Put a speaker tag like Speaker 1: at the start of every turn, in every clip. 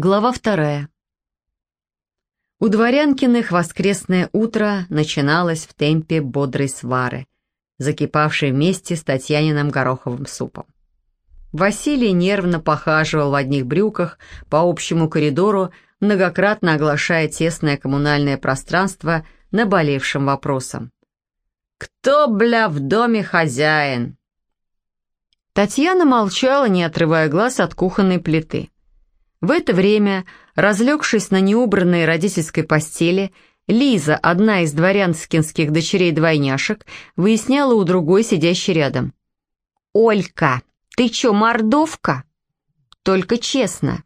Speaker 1: Глава вторая. У Дворянкиных воскресное утро начиналось в темпе бодрой свары, закипавшей вместе с Татьяниным гороховым супом. Василий нервно похаживал в одних брюках по общему коридору, многократно оглашая тесное коммунальное пространство наболевшим вопросом. «Кто, бля, в доме хозяин?» Татьяна молчала, не отрывая глаз от кухонной плиты. В это время, разлегшись на неубранной родительской постели, Лиза, одна из дворянскинских дочерей-двойняшек, выясняла у другой, сидящей рядом. «Олька, ты чё, мордовка?» «Только честно».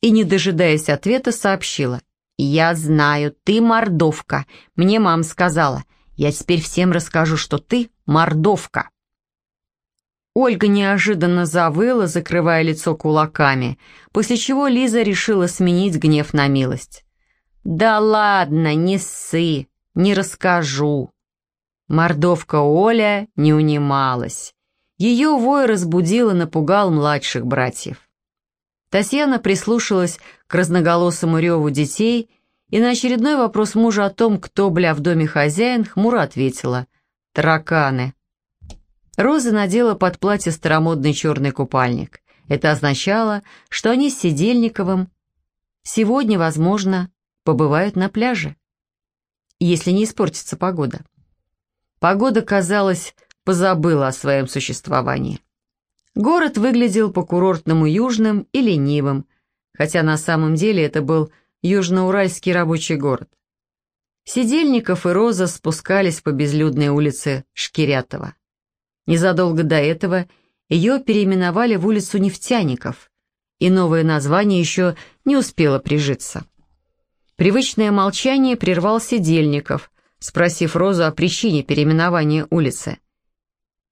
Speaker 1: И, не дожидаясь ответа, сообщила. «Я знаю, ты мордовка. Мне мама сказала. Я теперь всем расскажу, что ты мордовка». Ольга неожиданно завыла, закрывая лицо кулаками, после чего Лиза решила сменить гнев на милость. «Да ладно, не ссы, не расскажу». Мордовка Оля не унималась. Ее вой разбудил и напугал младших братьев. Татьяна прислушалась к разноголосому реву детей и на очередной вопрос мужа о том, кто, бля, в доме хозяин, хмуро ответила «Тараканы». Роза надела под платье старомодный черный купальник. Это означало, что они с Сидельниковым сегодня, возможно, побывают на пляже, если не испортится погода. Погода, казалось, позабыла о своем существовании. Город выглядел по-курортному южным и ленивым, хотя на самом деле это был южноуральский рабочий город. Сидельников и Роза спускались по безлюдной улице Шкирятова. Незадолго до этого ее переименовали в улицу Нефтяников, и новое название еще не успело прижиться. Привычное молчание прервал Сидельников, спросив Розу о причине переименования улицы.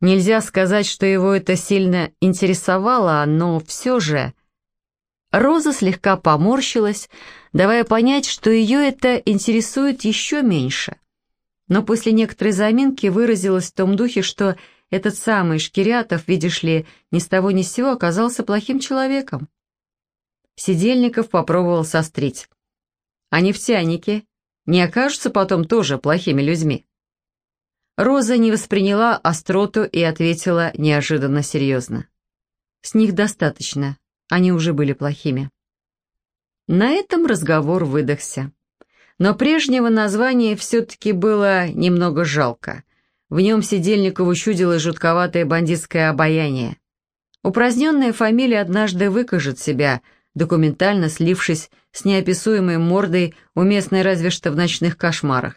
Speaker 1: Нельзя сказать, что его это сильно интересовало, но все же... Роза слегка поморщилась, давая понять, что ее это интересует еще меньше. Но после некоторой заминки выразилась в том духе, что этот самый Шкирятов, видишь ли, ни с того ни с сего оказался плохим человеком. Сидельников попробовал сострить. А нефтяники не окажутся потом тоже плохими людьми? Роза не восприняла остроту и ответила неожиданно серьезно. С них достаточно, они уже были плохими. На этом разговор выдохся. Но прежнего названия все-таки было немного жалко. В нем Сидельникову чудилось жутковатое бандитское обаяние. Упраздненная фамилия однажды выкажет себя, документально слившись с неописуемой мордой, уместной разве что в ночных кошмарах.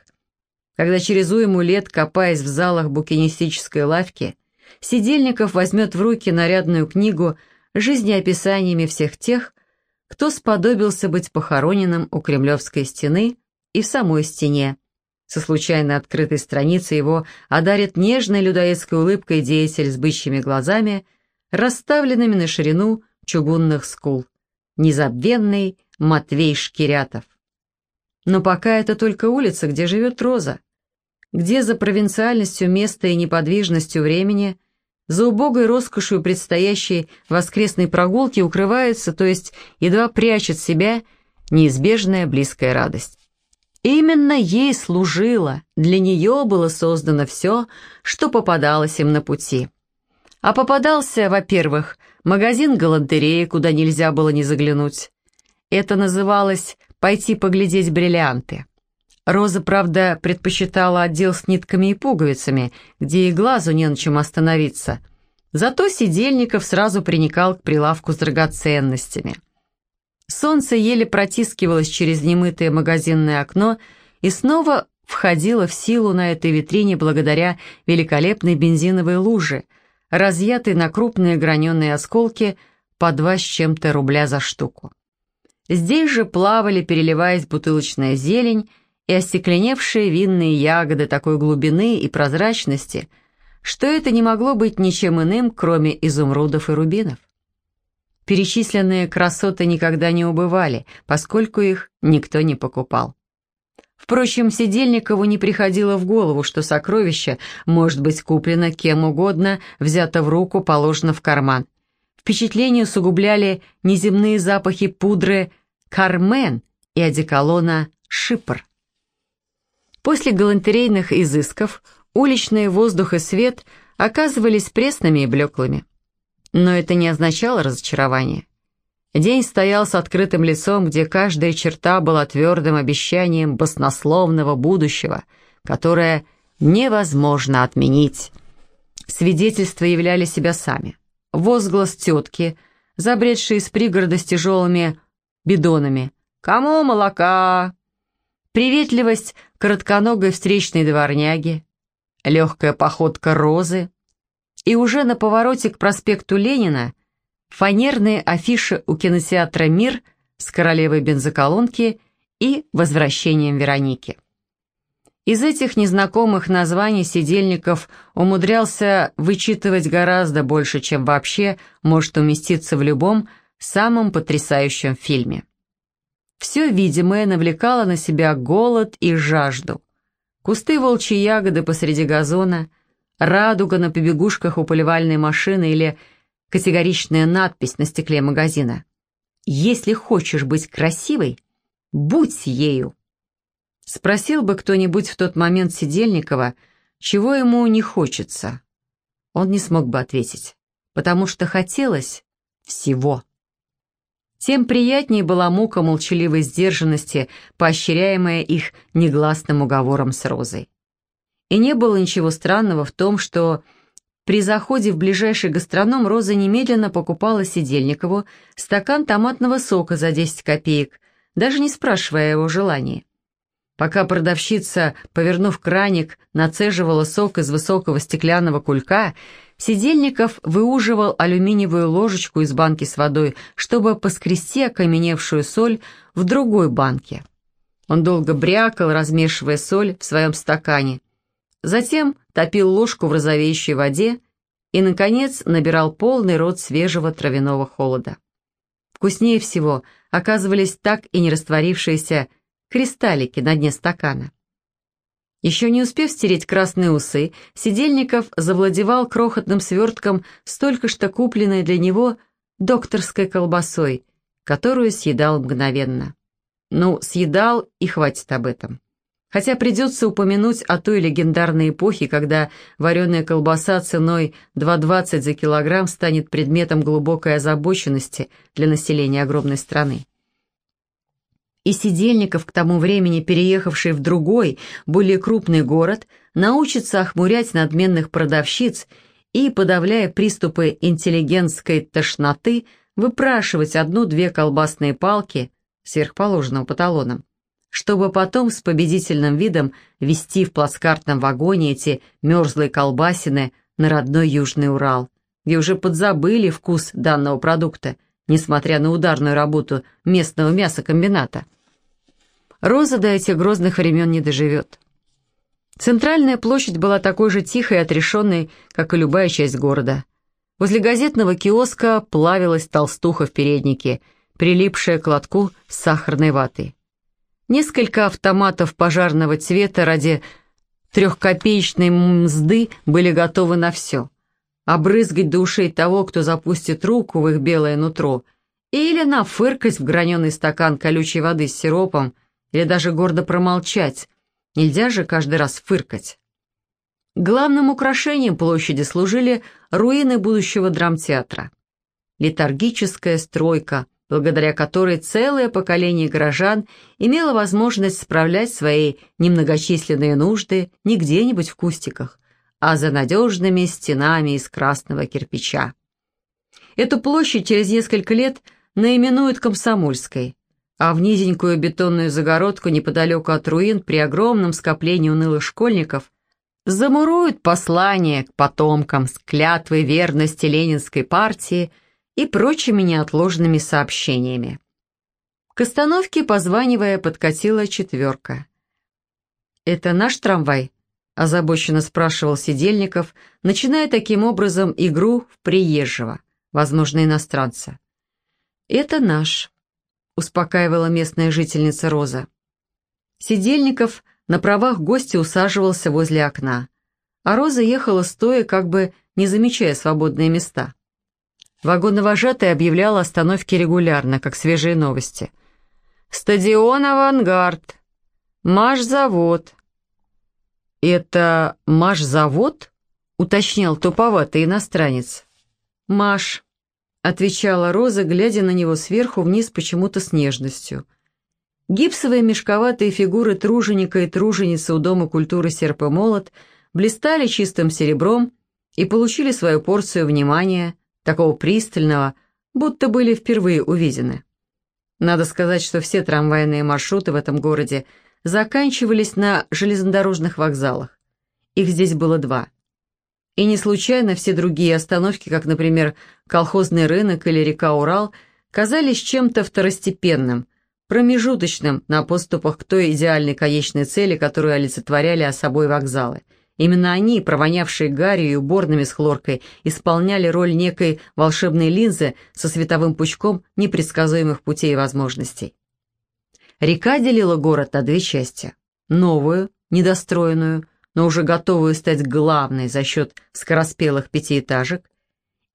Speaker 1: Когда через уйму лет, копаясь в залах букинистической лавки, Сидельников возьмет в руки нарядную книгу с жизнеописаниями всех тех, кто сподобился быть похороненным у Кремлевской стены и в самой стене, со случайно открытой страницы его одарит нежной людоедской улыбкой деятель с бычьими глазами, расставленными на ширину чугунных скул. Незабвенный Матвей Шкирятов. Но пока это только улица, где живет Роза. Где за провинциальностью места и неподвижностью времени, за убогой роскошью предстоящей воскресной прогулки укрывается, то есть едва прячет себя, неизбежная близкая радость. Именно ей служило, для нее было создано все, что попадалось им на пути. А попадался, во-первых, магазин галантереи, куда нельзя было не заглянуть. Это называлось «пойти поглядеть бриллианты». Роза, правда, предпочитала отдел с нитками и пуговицами, где и глазу не на чем остановиться. Зато Сидельников сразу приникал к прилавку с драгоценностями – Солнце еле протискивалось через немытое магазинное окно и снова входило в силу на этой витрине благодаря великолепной бензиновой луже, разъятой на крупные граненые осколки по два с чем-то рубля за штуку. Здесь же плавали, переливаясь бутылочная зелень и остекленевшие винные ягоды такой глубины и прозрачности, что это не могло быть ничем иным, кроме изумрудов и рубинов. Перечисленные красоты никогда не убывали, поскольку их никто не покупал. Впрочем, Сидельникову не приходило в голову, что сокровище может быть куплено кем угодно, взято в руку, положено в карман. Впечатление усугубляли неземные запахи пудры «Кармен» и одеколона «Шипр». После галантерейных изысков уличный воздух и свет оказывались пресными и блеклыми. Но это не означало разочарование. День стоял с открытым лицом, где каждая черта была твердым обещанием баснословного будущего, которое невозможно отменить. Свидетельства являли себя сами. Возглас тетки, забредшей из пригорода с тяжелыми бидонами. «Кому молока?» Приветливость коротконогой встречной дворняги, легкая походка розы, и уже на повороте к проспекту Ленина фанерные афиши у кинотеатра «Мир» с королевой бензоколонки и возвращением Вероники. Из этих незнакомых названий сидельников умудрялся вычитывать гораздо больше, чем вообще может уместиться в любом самом потрясающем фильме. Все видимое навлекало на себя голод и жажду. Кусты волчьей ягоды посреди газона, радуга на побегушках у поливальной машины или категоричная надпись на стекле магазина. «Если хочешь быть красивой, будь ею». Спросил бы кто-нибудь в тот момент Сидельникова, чего ему не хочется. Он не смог бы ответить, потому что хотелось всего. Тем приятнее была мука молчаливой сдержанности, поощряемая их негласным уговором с Розой. И не было ничего странного в том, что при заходе в ближайший гастроном Роза немедленно покупала Сидельникову стакан томатного сока за 10 копеек, даже не спрашивая его желания. Пока продавщица, повернув краник, нацеживала сок из высокого стеклянного кулька, Сидельников выуживал алюминиевую ложечку из банки с водой, чтобы поскрести окаменевшую соль в другой банке. Он долго брякал, размешивая соль в своем стакане, затем топил ложку в розовеющей воде и, наконец, набирал полный рот свежего травяного холода. Вкуснее всего оказывались так и не растворившиеся кристаллики на дне стакана. Еще не успев стереть красные усы, Сидельников завладевал крохотным свертком с только что купленной для него докторской колбасой, которую съедал мгновенно. Ну, съедал и хватит об этом. Хотя придется упомянуть о той легендарной эпохе, когда вареная колбаса ценой 2,20 за килограмм станет предметом глубокой озабоченности для населения огромной страны. И Сидельников, к тому времени переехавший в другой, более крупный город, научится охмурять надменных продавщиц и, подавляя приступы интеллигентской тошноты, выпрашивать одну-две колбасные палки сверхположенного по талонам чтобы потом с победительным видом вести в плацкартном вагоне эти мерзлые колбасины на родной Южный Урал, где уже подзабыли вкус данного продукта, несмотря на ударную работу местного мясокомбината. Роза до этих грозных времен не доживет. Центральная площадь была такой же тихой и отрешенной, как и любая часть города. Возле газетного киоска плавилась толстуха в переднике, прилипшая к лотку с сахарной ватой. Несколько автоматов пожарного цвета ради трехкопеечной мзды были готовы на все. Обрызгать до того, кто запустит руку в их белое нутро, или нафыркать в граненый стакан колючей воды с сиропом, или даже гордо промолчать. Нельзя же каждый раз фыркать. Главным украшением площади служили руины будущего драмтеатра. Летаргическая стройка – благодаря которой целое поколение горожан имело возможность справлять свои немногочисленные нужды не где-нибудь в кустиках, а за надежными стенами из красного кирпича. Эту площадь через несколько лет наименуют Комсомольской, а в низенькую бетонную загородку неподалеку от руин при огромном скоплении унылых школьников замуруют послание к потомкам с клятвой верности Ленинской партии – и прочими неотложными сообщениями. К остановке, позванивая, подкатила четверка. «Это наш трамвай?» – озабоченно спрашивал Сидельников, начиная таким образом игру в приезжего, возможно, иностранца. «Это наш», – успокаивала местная жительница Роза. Сидельников на правах гостя усаживался возле окна, а Роза ехала стоя, как бы не замечая свободные места. Вагоновожатый объявлял остановки регулярно, как свежие новости. «Стадион «Авангард», «Машзавод». «Это Машзавод?» — уточнял туповатый иностранец. «Маш», — отвечала Роза, глядя на него сверху вниз почему-то с нежностью. Гипсовые мешковатые фигуры труженика и труженицы у Дома культуры «Серп и молот» блистали чистым серебром и получили свою порцию внимания, такого пристального, будто были впервые увидены. Надо сказать, что все трамвайные маршруты в этом городе заканчивались на железнодорожных вокзалах. Их здесь было два. И не случайно все другие остановки, как, например, колхозный рынок или река Урал, казались чем-то второстепенным, промежуточным на поступах к той идеальной конечной цели, которую олицетворяли собой вокзалы – Именно они, провонявшие гарью и уборными с хлоркой, исполняли роль некой волшебной линзы со световым пучком непредсказуемых путей и возможностей. Река делила город на две части. Новую, недостроенную, но уже готовую стать главной за счет скороспелых пятиэтажек,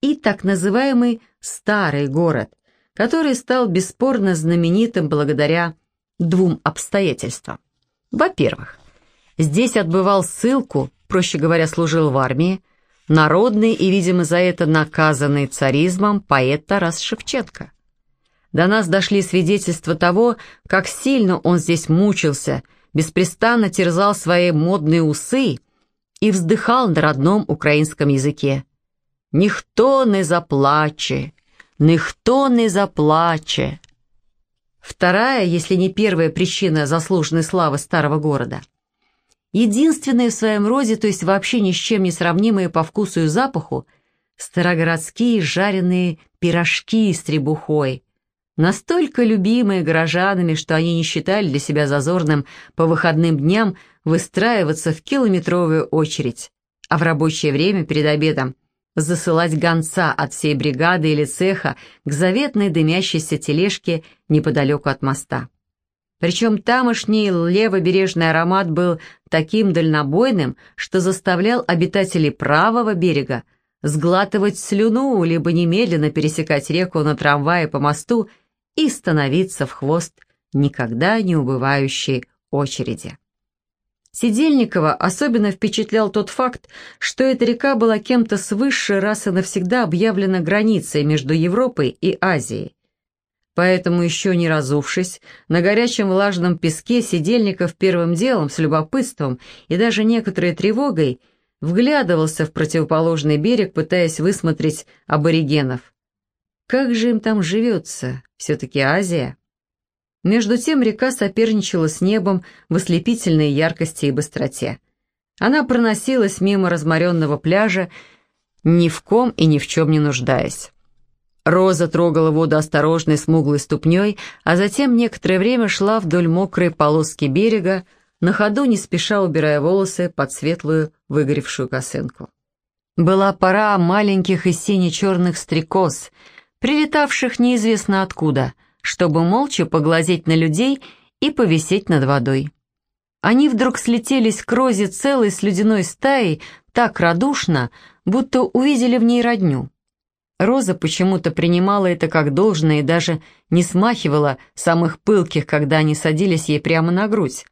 Speaker 1: и так называемый «старый город», который стал бесспорно знаменитым благодаря двум обстоятельствам. Во-первых, здесь отбывал ссылку проще говоря, служил в армии, народный и, видимо, за это наказанный царизмом поэт Тарас Шевченко. До нас дошли свидетельства того, как сильно он здесь мучился, беспрестанно терзал свои модные усы и вздыхал на родном украинском языке. «Ніхто не заплаче, ніхто не заплаче». Вторая, если не первая причина заслуженной славы старого города – единственные в своем роде, то есть вообще ни с чем не сравнимые по вкусу и запаху, старогородские жареные пирожки с требухой, настолько любимые горожанами, что они не считали для себя зазорным по выходным дням выстраиваться в километровую очередь, а в рабочее время перед обедом засылать гонца от всей бригады или цеха к заветной дымящейся тележке неподалеку от моста. Причем тамошний левобережный аромат был таким дальнобойным, что заставлял обитателей правого берега сглатывать слюну, либо немедленно пересекать реку на трамвае по мосту и становиться в хвост никогда не убывающей очереди. Сидельникова особенно впечатлял тот факт, что эта река была кем-то свыше раз и навсегда объявлена границей между Европой и Азией, Поэтому, еще не разувшись, на горячем влажном песке Сидельников первым делом, с любопытством и даже некоторой тревогой, вглядывался в противоположный берег, пытаясь высмотреть аборигенов. Как же им там живется? Все-таки Азия. Между тем река соперничала с небом в ослепительной яркости и быстроте. Она проносилась мимо разморенного пляжа, ни в ком и ни в чем не нуждаясь. Роза трогала воду осторожной смуглой ступней, а затем некоторое время шла вдоль мокрой полоски берега, на ходу не спеша убирая волосы под светлую выгоревшую косынку. Была пора маленьких и сине-черных стрекоз, прилетавших неизвестно откуда, чтобы молча поглазеть на людей и повисеть над водой. Они вдруг слетелись к Розе целой слюдяной стаей так радушно, будто увидели в ней родню. Роза почему-то принимала это как должное и даже не смахивала самых пылких, когда они садились ей прямо на грудь,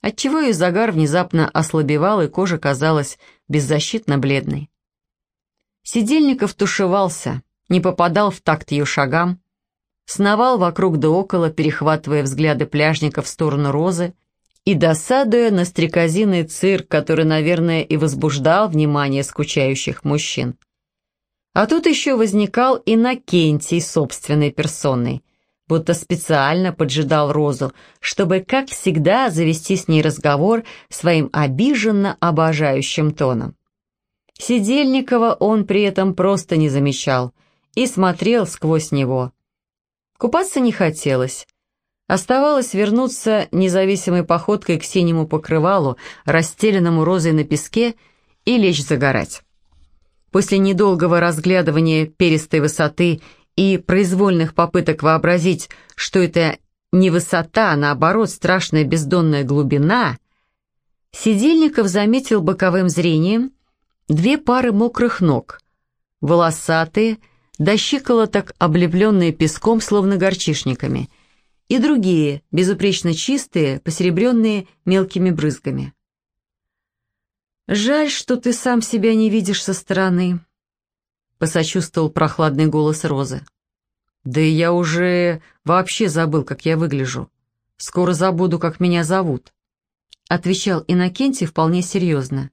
Speaker 1: отчего ее загар внезапно ослабевал и кожа казалась беззащитно бледной. Сидельников тушевался, не попадал в такт ее шагам, сновал вокруг да около, перехватывая взгляды пляжников в сторону Розы и досадуя на стрекозиный цирк, который, наверное, и возбуждал внимание скучающих мужчин. А тут еще возникал Иннокентий собственной персоной, будто специально поджидал Розу, чтобы, как всегда, завести с ней разговор своим обиженно обожающим тоном. Сидельникова он при этом просто не замечал и смотрел сквозь него. Купаться не хотелось. Оставалось вернуться независимой походкой к синему покрывалу, расстеленному розой на песке, и лечь загорать. После недолгого разглядывания перистой высоты и произвольных попыток вообразить, что это не высота, а наоборот страшная бездонная глубина, Сидельников заметил боковым зрением две пары мокрых ног, волосатые, до щиколоток, облепленные песком, словно горчишниками, и другие, безупречно чистые, посеребренные мелкими брызгами. «Жаль, что ты сам себя не видишь со стороны», — посочувствовал прохладный голос Розы. «Да и я уже вообще забыл, как я выгляжу. Скоро забуду, как меня зовут», — отвечал Иннокентий вполне серьезно.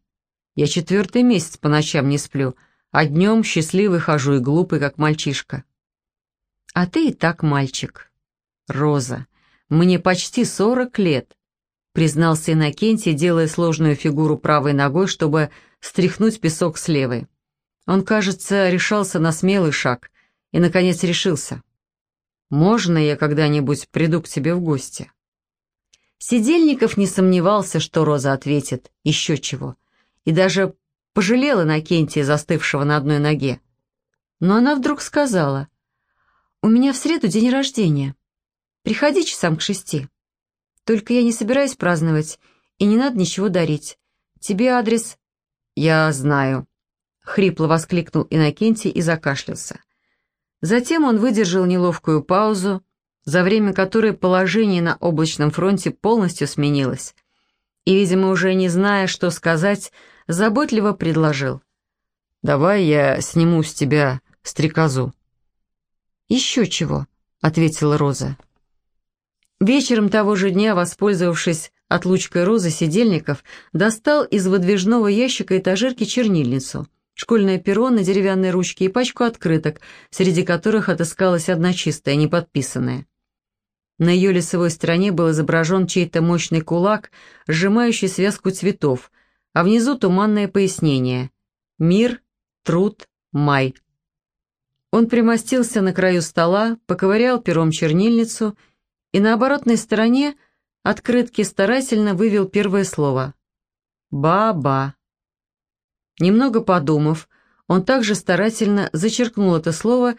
Speaker 1: «Я четвертый месяц по ночам не сплю, а днем счастливый хожу и глупый, как мальчишка». «А ты и так мальчик». «Роза, мне почти сорок лет, признался Иннокентий, делая сложную фигуру правой ногой, чтобы стряхнуть песок с левой. Он, кажется, решался на смелый шаг и, наконец, решился. «Можно я когда-нибудь приду к тебе в гости?» Сидельников не сомневался, что Роза ответит «еще чего», и даже пожалела Иннокентия, застывшего на одной ноге. Но она вдруг сказала, «У меня в среду день рождения. Приходи часам к шести». Только я не собираюсь праздновать, и не надо ничего дарить. Тебе адрес...» «Я знаю», — хрипло воскликнул Иннокентий и закашлялся. Затем он выдержал неловкую паузу, за время которой положение на облачном фронте полностью сменилось, и, видимо, уже не зная, что сказать, заботливо предложил. «Давай я сниму с тебя стрекозу». «Еще чего», — ответила Роза. Вечером того же дня, воспользовавшись отлучкой розы сидельников, достал из выдвижного ящика этажерки чернильницу, школьное перо на деревянной ручке и пачку открыток, среди которых отыскалась одна чистая, неподписанная. На ее лицевой стороне был изображен чей-то мощный кулак, сжимающий связку цветов, а внизу туманное пояснение «Мир, труд, май». Он примостился на краю стола, поковырял пером чернильницу и на оборотной стороне открытки старательно вывел первое слово «Ба-ба». Немного подумав, он также старательно зачеркнул это слово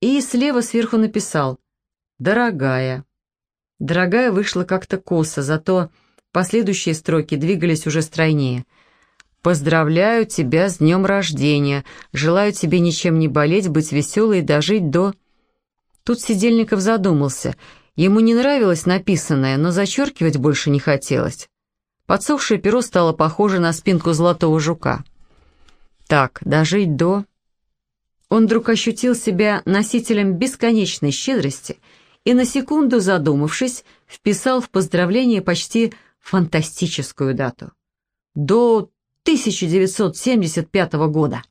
Speaker 1: и слева сверху написал «Дорогая». «Дорогая» вышла как-то косо, зато последующие строки двигались уже стройнее. «Поздравляю тебя с днем рождения, желаю тебе ничем не болеть, быть веселой и дожить до...» Тут Сидельников задумался — Ему не нравилось написанное, но зачеркивать больше не хотелось. Подсохшее перо стало похоже на спинку золотого жука. Так, дожить до... Он вдруг ощутил себя носителем бесконечной щедрости и, на секунду задумавшись, вписал в поздравление почти фантастическую дату. До 1975 года.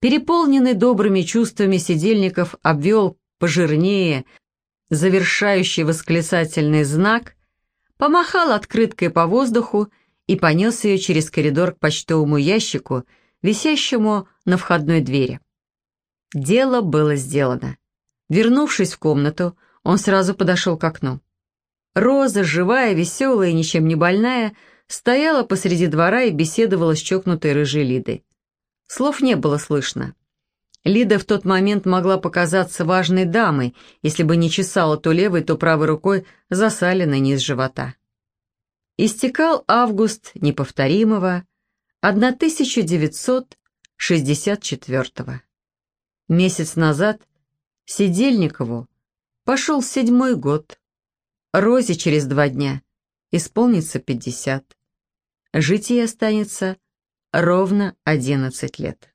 Speaker 1: Переполненный добрыми чувствами сидельников обвел пожирнее, завершающий восклицательный знак, помахал открыткой по воздуху и понес ее через коридор к почтовому ящику, висящему на входной двери. Дело было сделано. Вернувшись в комнату, он сразу подошел к окну. Роза, живая, веселая и ничем не больная, стояла посреди двора и беседовала с чокнутой рыжей Лидой. Слов не было слышно. Лида в тот момент могла показаться важной дамой, если бы не чесала то левой, то правой рукой засаленный низ живота. Истекал август неповторимого 1964 Месяц назад Сидельникову пошел седьмой год. Розе через два дня исполнится пятьдесят. Жить ей останется ровно одиннадцать лет.